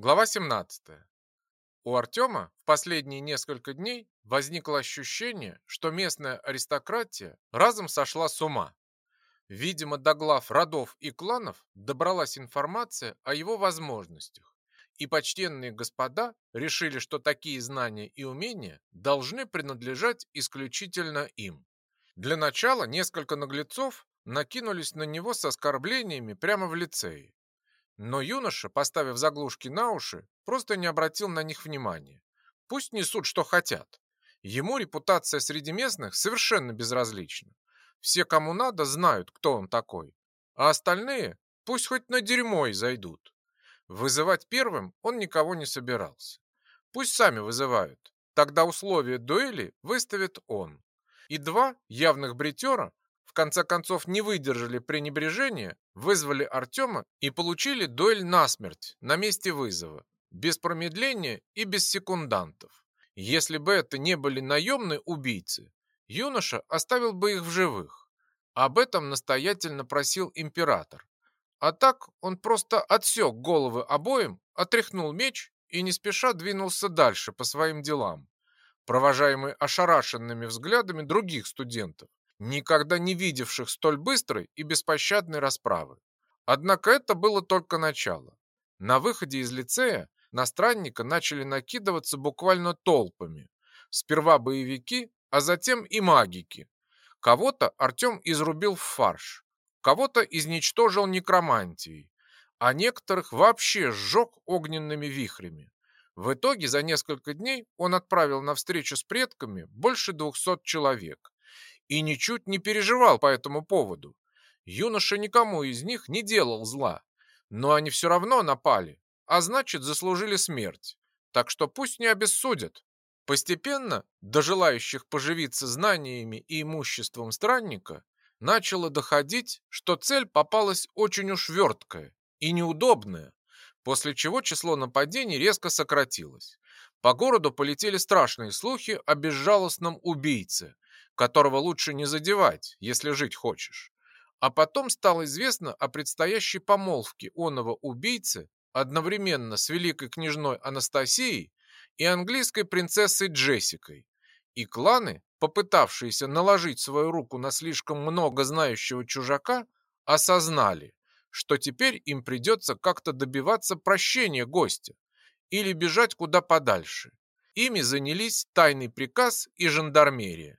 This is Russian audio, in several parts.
Глава 17. У Артема в последние несколько дней возникло ощущение, что местная аристократия разом сошла с ума. Видимо, до глав родов и кланов добралась информация о его возможностях, и почтенные господа решили, что такие знания и умения должны принадлежать исключительно им. Для начала несколько наглецов накинулись на него с оскорблениями прямо в лицее. Но юноша, поставив заглушки на уши, просто не обратил на них внимания. Пусть несут, что хотят. Ему репутация среди местных совершенно безразлична. Все, кому надо, знают, кто он такой. А остальные пусть хоть на дерьмо и зайдут. Вызывать первым он никого не собирался. Пусть сами вызывают. Тогда условия дуэли выставит он. И два явных бритера конце концов не выдержали пренебрежения, вызвали Артема и получили дуэль насмерть на месте вызова, без промедления и без секундантов. Если бы это не были наемные убийцы, юноша оставил бы их в живых. Об этом настоятельно просил император. А так он просто отсек головы обоим, отряхнул меч и не спеша двинулся дальше по своим делам, провожаемый ошарашенными взглядами других студентов никогда не видевших столь быстрой и беспощадной расправы. Однако это было только начало. На выходе из лицея на странника начали накидываться буквально толпами. Сперва боевики, а затем и магики. Кого-то Артем изрубил в фарш, кого-то изничтожил некромантией, а некоторых вообще сжег огненными вихрями. В итоге за несколько дней он отправил на встречу с предками больше двухсот человек и ничуть не переживал по этому поводу. Юноша никому из них не делал зла, но они все равно напали, а значит заслужили смерть. Так что пусть не обессудят. Постепенно до желающих поживиться знаниями и имуществом странника начало доходить, что цель попалась очень уж верткая и неудобная, после чего число нападений резко сократилось. По городу полетели страшные слухи о безжалостном убийце, которого лучше не задевать, если жить хочешь. А потом стало известно о предстоящей помолвке оного убийцы одновременно с великой княжной Анастасией и английской принцессой Джессикой. И кланы, попытавшиеся наложить свою руку на слишком много знающего чужака, осознали, что теперь им придется как-то добиваться прощения гостя или бежать куда подальше. Ими занялись тайный приказ и жандармерия.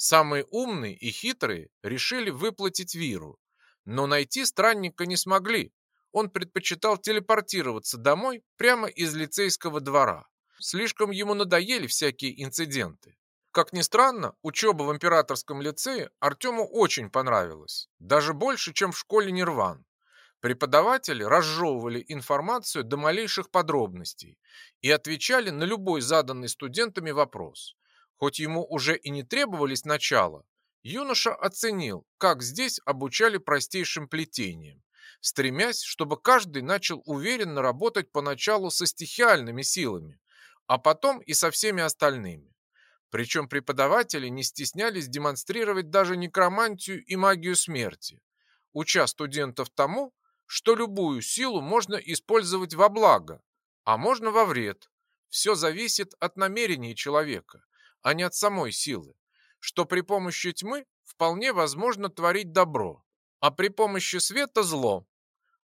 Самые умные и хитрые решили выплатить Виру, но найти странника не смогли. Он предпочитал телепортироваться домой прямо из лицейского двора. Слишком ему надоели всякие инциденты. Как ни странно, учеба в императорском лицее Артему очень понравилась. Даже больше, чем в школе Нирван. Преподаватели разжевывали информацию до малейших подробностей и отвечали на любой заданный студентами вопрос. Хоть ему уже и не требовались начала, юноша оценил, как здесь обучали простейшим плетениям, стремясь, чтобы каждый начал уверенно работать поначалу со стихиальными силами, а потом и со всеми остальными. Причем преподаватели не стеснялись демонстрировать даже некромантию и магию смерти, уча студентов тому, что любую силу можно использовать во благо, а можно во вред. Все зависит от намерений человека а не от самой силы, что при помощи тьмы вполне возможно творить добро, а при помощи света зло.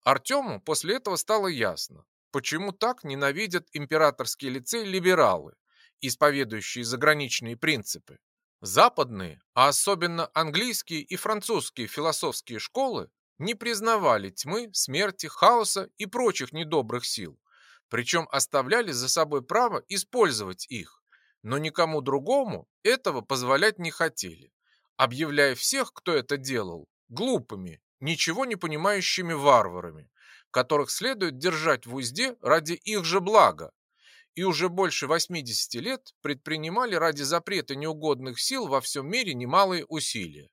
Артему после этого стало ясно, почему так ненавидят императорский лицей либералы, исповедующие заграничные принципы. Западные, а особенно английские и французские философские школы не признавали тьмы, смерти, хаоса и прочих недобрых сил, причем оставляли за собой право использовать их но никому другому этого позволять не хотели, объявляя всех, кто это делал, глупыми, ничего не понимающими варварами, которых следует держать в узде ради их же блага, и уже больше 80 лет предпринимали ради запрета неугодных сил во всем мире немалые усилия.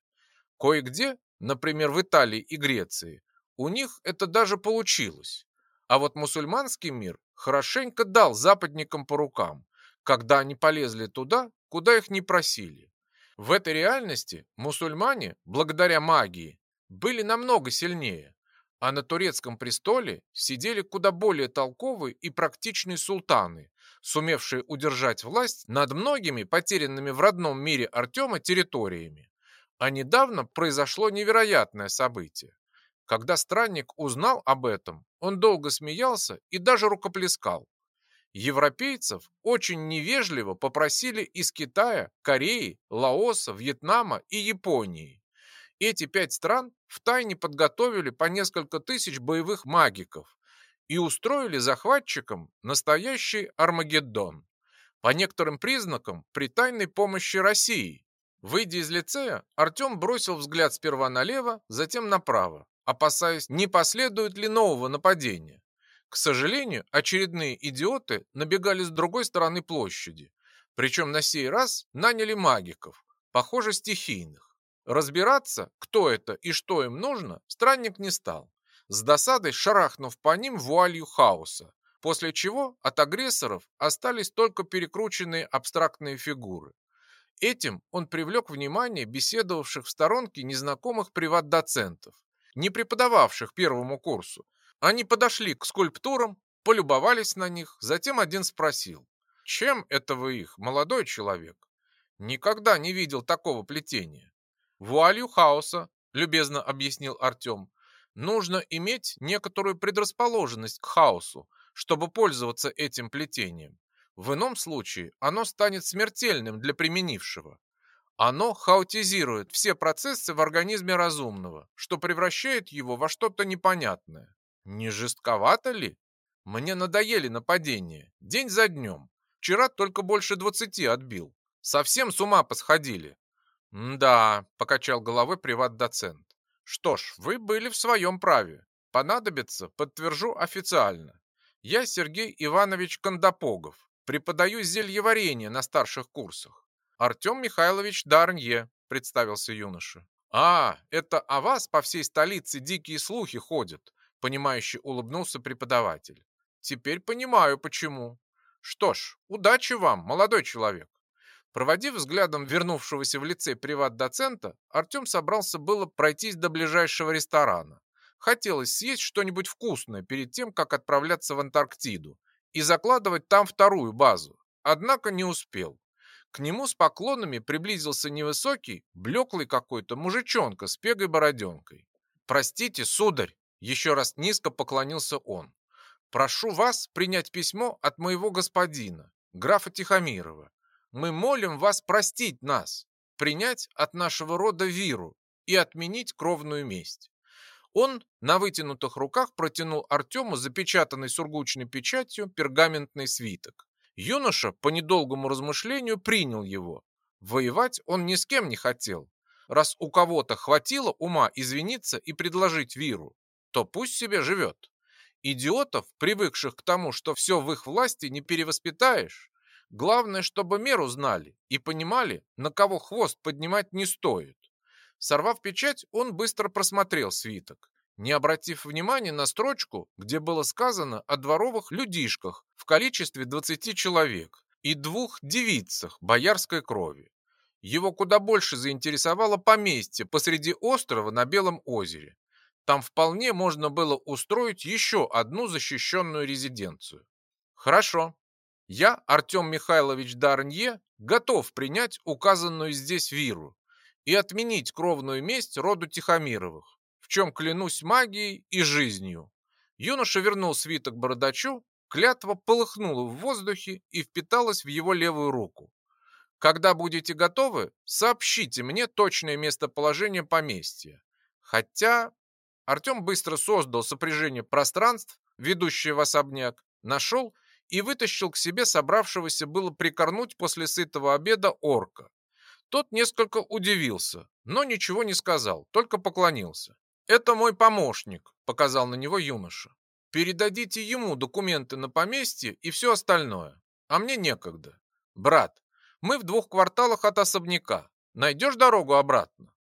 Кое-где, например, в Италии и Греции, у них это даже получилось. А вот мусульманский мир хорошенько дал западникам по рукам, когда они полезли туда, куда их не просили. В этой реальности мусульмане, благодаря магии, были намного сильнее, А на турецком престоле сидели куда более толковые и практичные султаны, сумевшие удержать власть над многими потерянными в родном мире Артема территориями. А недавно произошло невероятное событие. Когда странник узнал об этом, он долго смеялся и даже рукоплескал. Европейцев очень невежливо попросили из Китая, Кореи, Лаоса, Вьетнама и Японии. Эти пять стран втайне подготовили по несколько тысяч боевых магиков и устроили захватчикам настоящий Армагеддон. По некоторым признакам при тайной помощи России. Выйдя из лицея, Артем бросил взгляд сперва налево, затем направо, опасаясь, не последует ли нового нападения. К сожалению, очередные идиоты набегали с другой стороны площади. Причем на сей раз наняли магиков, похоже, стихийных. Разбираться, кто это и что им нужно, странник не стал, с досадой шарахнув по ним вуалью хаоса, после чего от агрессоров остались только перекрученные абстрактные фигуры. Этим он привлек внимание беседовавших в сторонке незнакомых приват-доцентов, не преподававших первому курсу, они подошли к скульптурам, полюбовались на них, затем один спросил, «Чем это вы их, молодой человек?» «Никогда не видел такого плетения». «Вуалью хаоса», — любезно объяснил Артем. «Нужно иметь некоторую предрасположенность к хаосу, чтобы пользоваться этим плетением. В ином случае оно станет смертельным для применившего. Оно хаотизирует все процессы в организме разумного, что превращает его во что-то непонятное. Не жестковато ли? Мне надоели нападения. День за днем. Вчера только больше двадцати отбил. Совсем с ума посходили. «Да», — покачал головой приват-доцент. «Что ж, вы были в своем праве. Понадобится, подтвержу официально. Я Сергей Иванович Кондопогов, преподаю зельеварение на старших курсах. Артем Михайлович Дарнье», — представился юноша. «А, это о вас по всей столице дикие слухи ходят понимающе улыбнулся преподаватель. Теперь понимаю, почему. Что ж, удачи вам, молодой человек. Проводив взглядом вернувшегося в лицей приват-доцента, Артем собрался было пройтись до ближайшего ресторана. Хотелось съесть что-нибудь вкусное перед тем, как отправляться в Антарктиду и закладывать там вторую базу. Однако не успел. К нему с поклонами приблизился невысокий, блеклый какой-то мужичонка с пегой бороденкой. «Простите, сударь!» Еще раз низко поклонился он. «Прошу вас принять письмо от моего господина, графа Тихомирова. Мы молим вас простить нас, принять от нашего рода виру и отменить кровную месть». Он на вытянутых руках протянул Артему запечатанный сургучной печатью пергаментный свиток. Юноша по недолгому размышлению принял его. Воевать он ни с кем не хотел. Раз у кого-то хватило ума извиниться и предложить виру, то пусть себе живет. Идиотов, привыкших к тому, что все в их власти, не перевоспитаешь. Главное, чтобы меру знали и понимали, на кого хвост поднимать не стоит. Сорвав печать, он быстро просмотрел свиток, не обратив внимания на строчку, где было сказано о дворовых людишках в количестве 20 человек и двух девицах боярской крови. Его куда больше заинтересовало поместье посреди острова на Белом озере. Там вполне можно было устроить еще одну защищенную резиденцию. Хорошо. Я, Артем Михайлович Дарнье, готов принять указанную здесь виру и отменить кровную месть роду Тихомировых, в чем клянусь магией и жизнью. Юноша вернул свиток бородачу, клятва полыхнула в воздухе и впиталась в его левую руку. Когда будете готовы, сообщите мне точное местоположение поместья. Хотя Артем быстро создал сопряжение пространств, ведущее в особняк, нашел и вытащил к себе собравшегося было прикорнуть после сытого обеда орка. Тот несколько удивился, но ничего не сказал, только поклонился. «Это мой помощник», — показал на него юноша. «Передадите ему документы на поместье и все остальное. А мне некогда. Брат, мы в двух кварталах от особняка. Найдешь дорогу обратно?»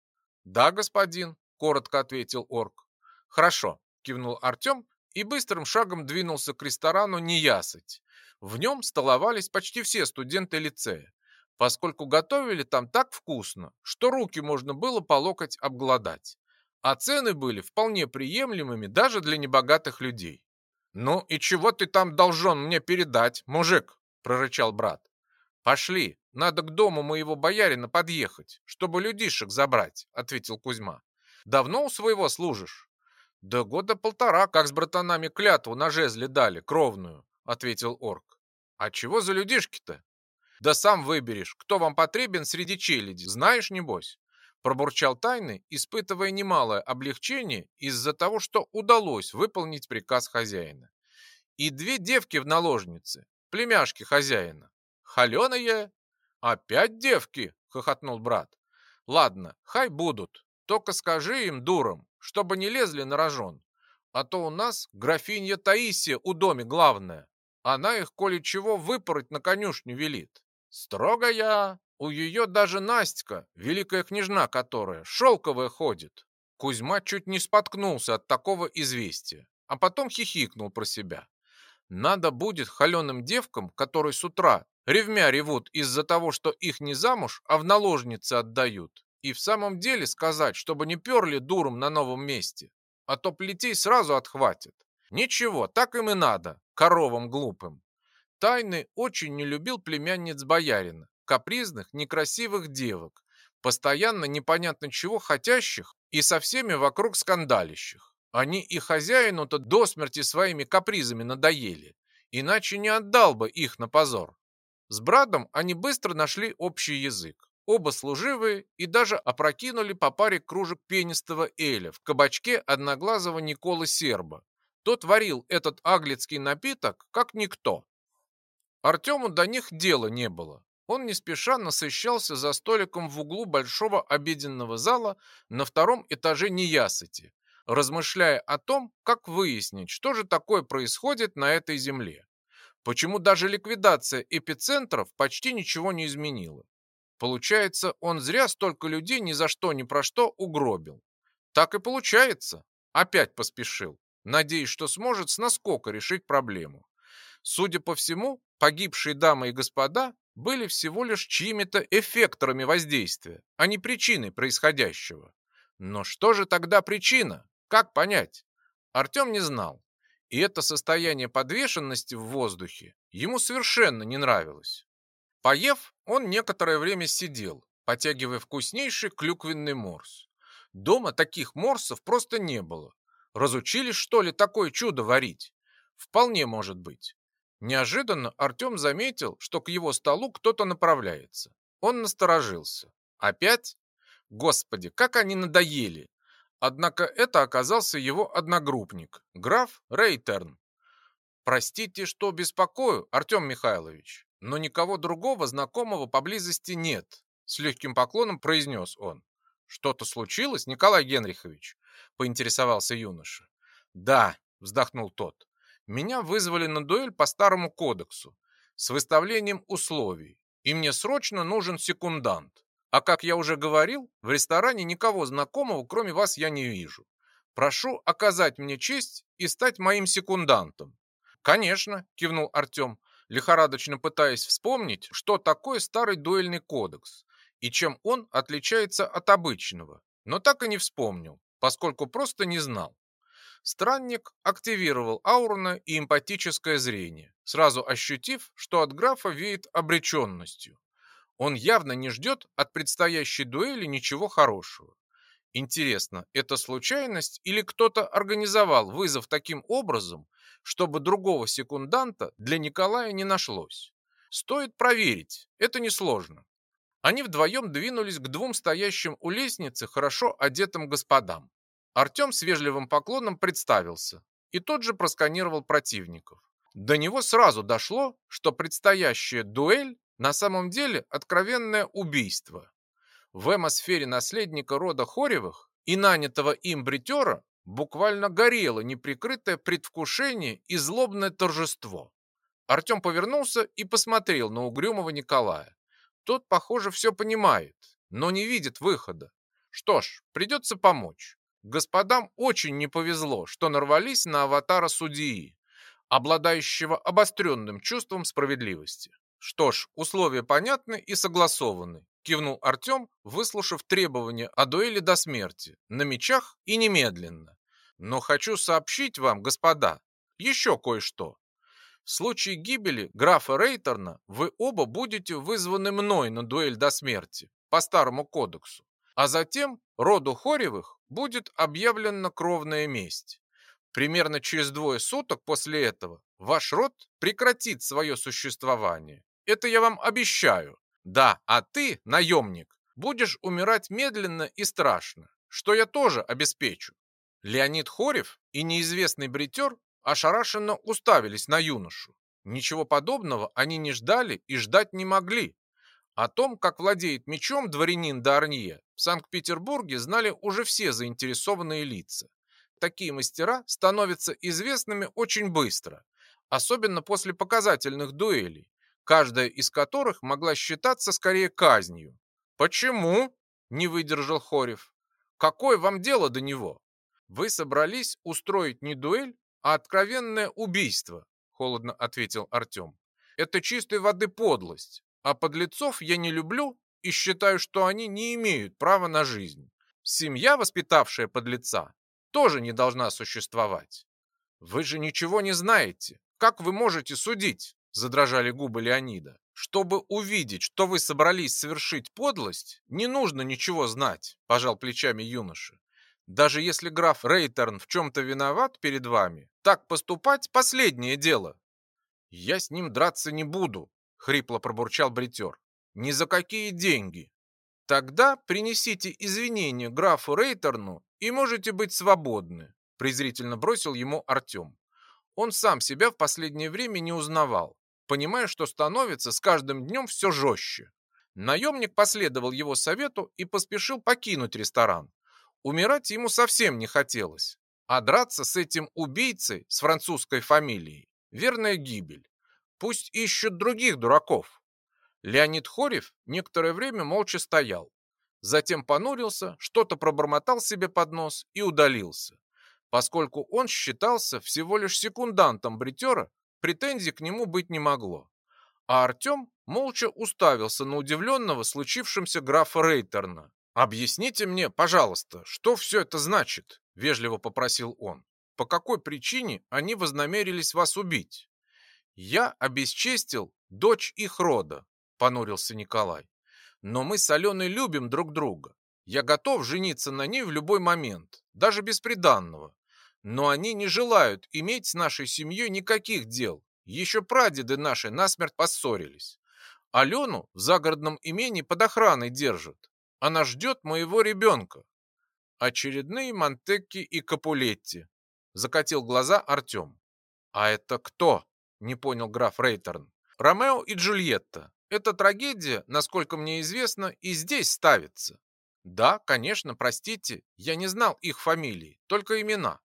«Да, господин», — коротко ответил орк. «Хорошо», – кивнул Артем и быстрым шагом двинулся к ресторану «Неясыть». В нем столовались почти все студенты лицея, поскольку готовили там так вкусно, что руки можно было по локоть обглодать. а цены были вполне приемлемыми даже для небогатых людей. «Ну и чего ты там должен мне передать, мужик?» – прорычал брат. «Пошли, надо к дому моего боярина подъехать, чтобы людишек забрать», – ответил Кузьма. «Давно у своего служишь?» «Да года полтора, как с братанами клятву на жезле дали, кровную», – ответил орк. «А чего за людишки-то?» «Да сам выберешь, кто вам потребен среди челяди, знаешь, небось?» Пробурчал тайны, испытывая немалое облегчение из-за того, что удалось выполнить приказ хозяина. И две девки в наложнице, племяшки хозяина. Холеная? Опять девки, хохотнул брат. Ладно, хай будут, только скажи им, дурам, чтобы не лезли на рожон. А то у нас графинья Таисия у доме главная. Она их, коли чего, выпороть на конюшню велит. Строгая, у ее даже Настя, великая княжна которая, шелковая ходит. Кузьма чуть не споткнулся от такого известия, а потом хихикнул про себя. Надо будет холеным девкам, которые с утра ревмя ревут из-за того, что их не замуж, а в наложницы отдают, и в самом деле сказать, чтобы не перли дуром на новом месте, а то плетей сразу отхватят. Ничего, так им и надо, коровам глупым. Тайный очень не любил племянниц боярина, капризных, некрасивых девок, постоянно непонятно чего хотящих и со всеми вокруг скандалищих. Они и хозяину-то до смерти своими капризами надоели, иначе не отдал бы их на позор. С братом они быстро нашли общий язык. Оба служивые и даже опрокинули по паре кружек пенистого эля в кабачке одноглазого Николы Серба. Тот варил этот аглицкий напиток, как никто. Артему до них дела не было. Он не спеша насыщался за столиком в углу большого обеденного зала на втором этаже неясыти, размышляя о том, как выяснить, что же такое происходит на этой земле. Почему даже ликвидация эпицентров почти ничего не изменила. Получается, он зря столько людей ни за что ни про что угробил. Так и получается. Опять поспешил, надеясь, что сможет с наскока решить проблему. Судя по всему, погибшие дамы и господа были всего лишь чьими-то эффекторами воздействия, а не причиной происходящего. Но что же тогда причина? Как понять? Артем не знал. И это состояние подвешенности в воздухе ему совершенно не нравилось. Поев, он некоторое время сидел, потягивая вкуснейший клюквенный морс. Дома таких морсов просто не было. Разучились, что ли, такое чудо варить? Вполне может быть. Неожиданно Артем заметил, что к его столу кто-то направляется. Он насторожился. Опять? Господи, как они надоели! Однако это оказался его одногруппник, граф Рейтерн. «Простите, что беспокою, Артем Михайлович, но никого другого знакомого поблизости нет», с легким поклоном произнес он. «Что-то случилось, Николай Генрихович?» поинтересовался юноша. «Да», вздохнул тот. Меня вызвали на дуэль по старому кодексу с выставлением условий, и мне срочно нужен секундант. А как я уже говорил, в ресторане никого знакомого, кроме вас, я не вижу. Прошу оказать мне честь и стать моим секундантом. Конечно, кивнул Артем, лихорадочно пытаясь вспомнить, что такое старый дуэльный кодекс и чем он отличается от обычного, но так и не вспомнил, поскольку просто не знал. Странник активировал аурное и эмпатическое зрение, сразу ощутив, что от графа веет обреченностью. Он явно не ждет от предстоящей дуэли ничего хорошего. Интересно, это случайность или кто-то организовал вызов таким образом, чтобы другого секунданта для Николая не нашлось? Стоит проверить, это несложно. Они вдвоем двинулись к двум стоящим у лестницы хорошо одетым господам. Артем с вежливым поклоном представился и тот же просканировал противников. До него сразу дошло, что предстоящая дуэль на самом деле откровенное убийство. В эмосфере наследника рода Хоревых и нанятого им бритера буквально горело неприкрытое предвкушение и злобное торжество. Артем повернулся и посмотрел на угрюмого Николая. Тот, похоже, все понимает, но не видит выхода. Что ж, придется помочь. Господам очень не повезло, что нарвались на аватара судьи, обладающего обостренным чувством справедливости. Что ж, условия понятны и согласованы, кивнул Артем, выслушав требования о дуэли до смерти, на мечах и немедленно. Но хочу сообщить вам, господа, еще кое-что. В случае гибели графа Рейтерна вы оба будете вызваны мной на дуэль до смерти по старому кодексу, а затем роду Хоревых будет объявлена кровная месть. Примерно через двое суток после этого ваш род прекратит свое существование. Это я вам обещаю. Да, а ты, наемник, будешь умирать медленно и страшно, что я тоже обеспечу. Леонид Хорев и неизвестный бритер ошарашенно уставились на юношу. Ничего подобного они не ждали и ждать не могли. О том, как владеет мечом дворянин Дарнье, в Санкт-Петербурге знали уже все заинтересованные лица. Такие мастера становятся известными очень быстро, особенно после показательных дуэлей, каждая из которых могла считаться скорее казнью. «Почему?» – не выдержал Хорев. «Какое вам дело до него? Вы собрались устроить не дуэль, а откровенное убийство», – холодно ответил Артем. «Это чистой воды подлость, а подлецов я не люблю и считаю, что они не имеют права на жизнь. Семья, воспитавшая подлеца, тоже не должна существовать. Вы же ничего не знаете. Как вы можете судить? Задрожали губы Леонида. Чтобы увидеть, что вы собрались совершить подлость, не нужно ничего знать, пожал плечами юноша. Даже если граф Рейтерн в чем-то виноват перед вами, так поступать последнее дело. Я с ним драться не буду, хрипло пробурчал бритер. Ни за какие деньги. Тогда принесите извинения графу Рейтерну и можете быть свободны, презрительно бросил ему Артем. Он сам себя в последнее время не узнавал понимая, что становится с каждым днем все жестче. Наемник последовал его совету и поспешил покинуть ресторан. Умирать ему совсем не хотелось, а драться с этим убийцей с французской фамилией – верная гибель. Пусть ищут других дураков. Леонид Хорев некоторое время молча стоял. Затем понурился, что-то пробормотал себе под нос и удалился. Поскольку он считался всего лишь секундантом бритера, претензий к нему быть не могло. А Артем молча уставился на удивленного случившимся графа Рейтерна. «Объясните мне, пожалуйста, что все это значит?» – вежливо попросил он. «По какой причине они вознамерились вас убить?» «Я обесчестил дочь их рода», – понурился Николай. «Но мы с Аленой любим друг друга. Я готов жениться на ней в любой момент, даже без приданного. Но они не желают иметь с нашей семьей никаких дел. Еще прадеды наши насмерть поссорились. Алену в загородном имении под охраной держат. Она ждет моего ребенка. Очередные Монтекки и Капулетти. Закатил глаза Артем. А это кто? Не понял граф Рейтерн. Ромео и Джульетта. Эта трагедия, насколько мне известно, и здесь ставится. Да, конечно, простите, я не знал их фамилии, только имена.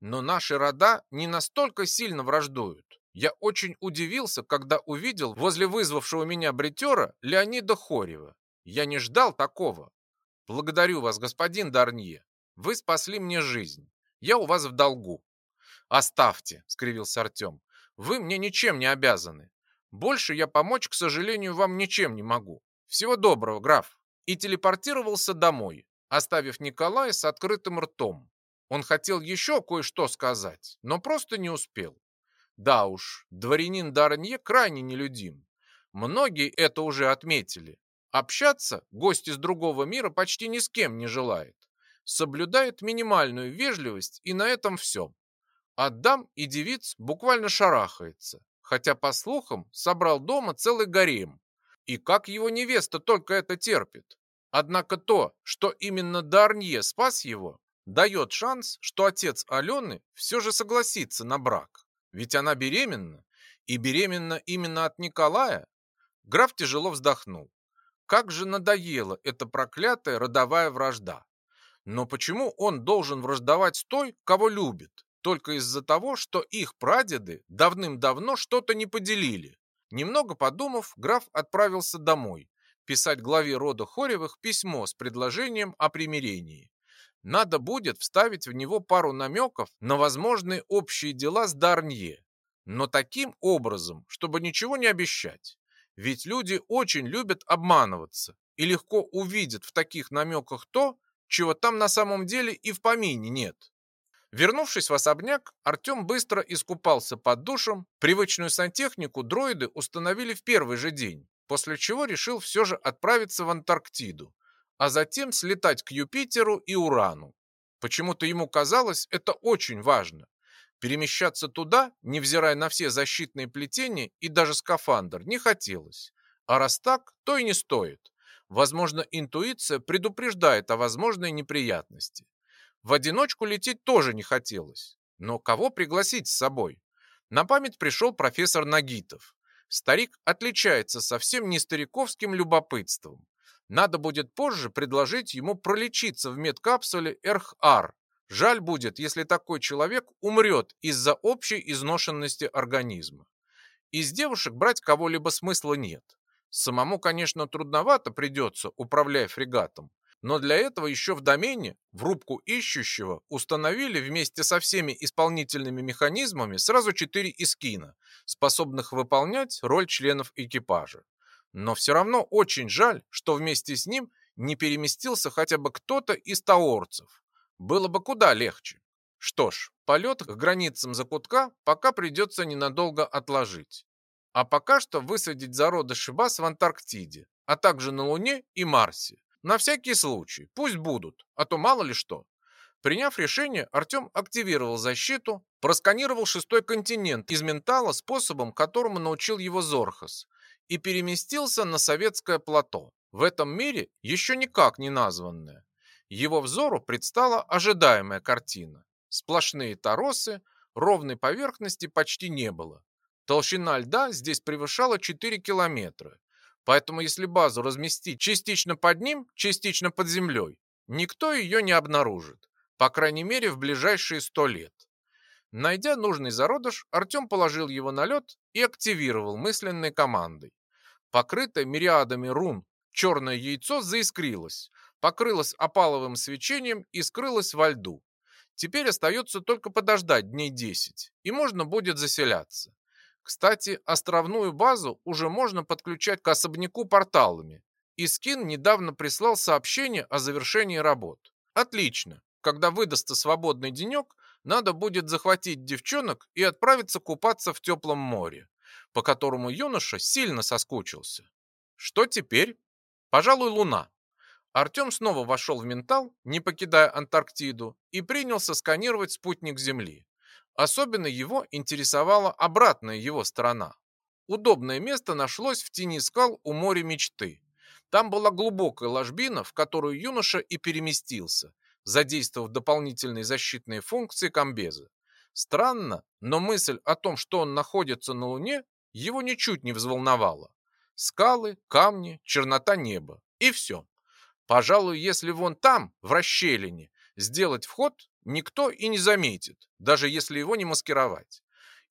Но наши рода не настолько сильно враждуют. Я очень удивился, когда увидел возле вызвавшего меня бритера Леонида Хорева. Я не ждал такого. Благодарю вас, господин Дарнье. Вы спасли мне жизнь. Я у вас в долгу. Оставьте, скривился Артем. Вы мне ничем не обязаны. Больше я помочь, к сожалению, вам ничем не могу. Всего доброго, граф. И телепортировался домой, оставив Николая с открытым ртом. Он хотел еще кое-что сказать, но просто не успел. Да уж, дворянин Дарнье крайне нелюдим. Многие это уже отметили. Общаться гость из другого мира почти ни с кем не желает. Соблюдает минимальную вежливость и на этом все. Адам и девиц буквально шарахается, хотя, по слухам, собрал дома целый гарем. И как его невеста только это терпит. Однако то, что именно Дарнье спас его, дает шанс, что отец Алены все же согласится на брак. Ведь она беременна, и беременна именно от Николая. Граф тяжело вздохнул. Как же надоела эта проклятая родовая вражда. Но почему он должен враждовать с той, кого любит? Только из-за того, что их прадеды давным-давно что-то не поделили. Немного подумав, граф отправился домой, писать главе рода Хоревых письмо с предложением о примирении. Надо будет вставить в него пару намеков на возможные общие дела с Дарнье, но таким образом, чтобы ничего не обещать. Ведь люди очень любят обманываться и легко увидит в таких намеках то, чего там на самом деле и в помине нет. Вернувшись в особняк, Артем быстро искупался под душем. Привычную сантехнику дроиды установили в первый же день, после чего решил все же отправиться в Антарктиду, а затем слетать к Юпитеру и Урану. Почему-то ему казалось это очень важно. Перемещаться туда, невзирая на все защитные плетения и даже скафандр, не хотелось. А раз так, то и не стоит. Возможно, интуиция предупреждает о возможной неприятности. В одиночку лететь тоже не хотелось. Но кого пригласить с собой? На память пришел профессор Нагитов. Старик отличается совсем не стариковским любопытством. Надо будет позже предложить ему пролечиться в медкапсуле Эрх-Ар. Жаль будет, если такой человек умрет из-за общей изношенности организма. Из девушек брать кого-либо смысла нет. Самому, конечно, трудновато придется, управляя фрегатом, но для этого еще в домене, в рубку ищущего, установили вместе со всеми исполнительными механизмами сразу четыре искина, способных выполнять роль членов экипажа. Но все равно очень жаль, что вместе с ним не переместился хотя бы кто-то из таорцев. Было бы куда легче. Что ж, полет к границам закутка пока придется ненадолго отложить. А пока что высадить зародыши баз в Антарктиде, а также на Луне и Марсе. На всякий случай, пусть будут, а то мало ли что. Приняв решение, Артем активировал защиту, просканировал шестой континент из ментала способом, которому научил его Зорхас, и переместился на советское плато. В этом мире еще никак не названное. Его взору предстала ожидаемая картина. Сплошные торосы, ровной поверхности почти не было. Толщина льда здесь превышала 4 километра. Поэтому если базу разместить частично под ним, частично под землей, никто ее не обнаружит, по крайней мере в ближайшие 100 лет. Найдя нужный зародыш, Артем положил его на лед и активировал мысленной командой. Покрытое мириадами рун черное яйцо заискрилось, покрылось опаловым свечением и скрылось во льду. Теперь остается только подождать дней 10, и можно будет заселяться. Кстати, островную базу уже можно подключать к особняку порталами. И Скин недавно прислал сообщение о завершении работ. Отлично. Когда выдастся свободный денек, надо будет захватить девчонок и отправиться купаться в теплом море, по которому юноша сильно соскучился. Что теперь? Пожалуй, луна. Артем снова вошел в ментал, не покидая Антарктиду, и принялся сканировать спутник Земли. Особенно его интересовала обратная его сторона. Удобное место нашлось в тени скал у моря мечты. Там была глубокая ложбина, в которую юноша и переместился, задействовав дополнительные защитные функции комбеза. Странно, но мысль о том, что он находится на Луне, его ничуть не взволновала. Скалы, камни, чернота неба. И все. Пожалуй, если вон там, в расщелине, сделать вход, никто и не заметит, даже если его не маскировать.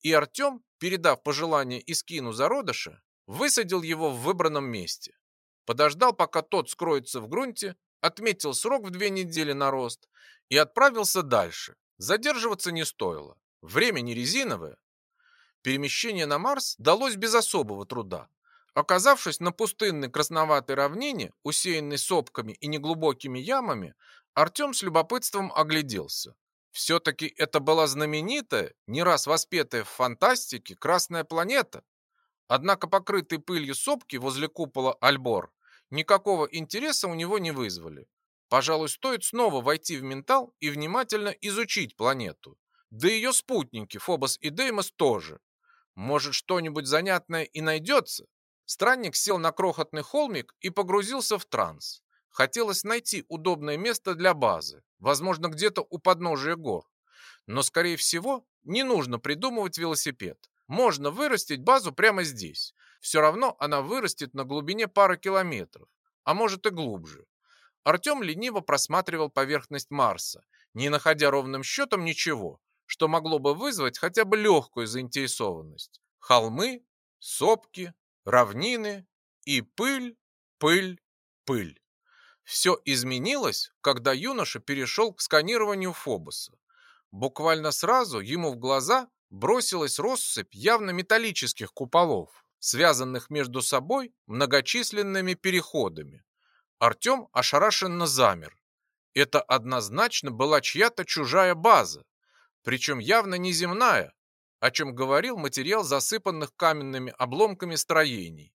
И Артем, передав пожелание Искину зародыша, высадил его в выбранном месте. Подождал, пока тот скроется в грунте, отметил срок в две недели на рост и отправился дальше. Задерживаться не стоило. Время не резиновое. Перемещение на Марс далось без особого труда. Оказавшись на пустынной красноватой равнине, усеянной сопками и неглубокими ямами, Артем с любопытством огляделся. Все-таки это была знаменитая, не раз воспетая в фантастике, Красная планета. Однако покрытые пылью сопки возле купола Альбор никакого интереса у него не вызвали. Пожалуй, стоит снова войти в ментал и внимательно изучить планету. Да и ее спутники Фобос и Деймос тоже. Может, что-нибудь занятное и найдется? Странник сел на крохотный холмик и погрузился в транс. Хотелось найти удобное место для базы, возможно, где-то у подножия гор. Но, скорее всего, не нужно придумывать велосипед. Можно вырастить базу прямо здесь. Все равно она вырастет на глубине пары километров, а может и глубже. Артем лениво просматривал поверхность Марса, не находя ровным счетом ничего, что могло бы вызвать хотя бы легкую заинтересованность. Холмы, сопки, равнины и пыль, пыль, пыль. Все изменилось, когда юноша перешел к сканированию Фобоса. Буквально сразу ему в глаза бросилась россыпь явно металлических куполов, связанных между собой многочисленными переходами. Артем ошарашенно замер. Это однозначно была чья-то чужая база, причем явно не земная, о чем говорил материал засыпанных каменными обломками строений.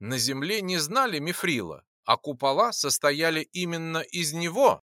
На земле не знали мифрила, а купола состояли именно из него.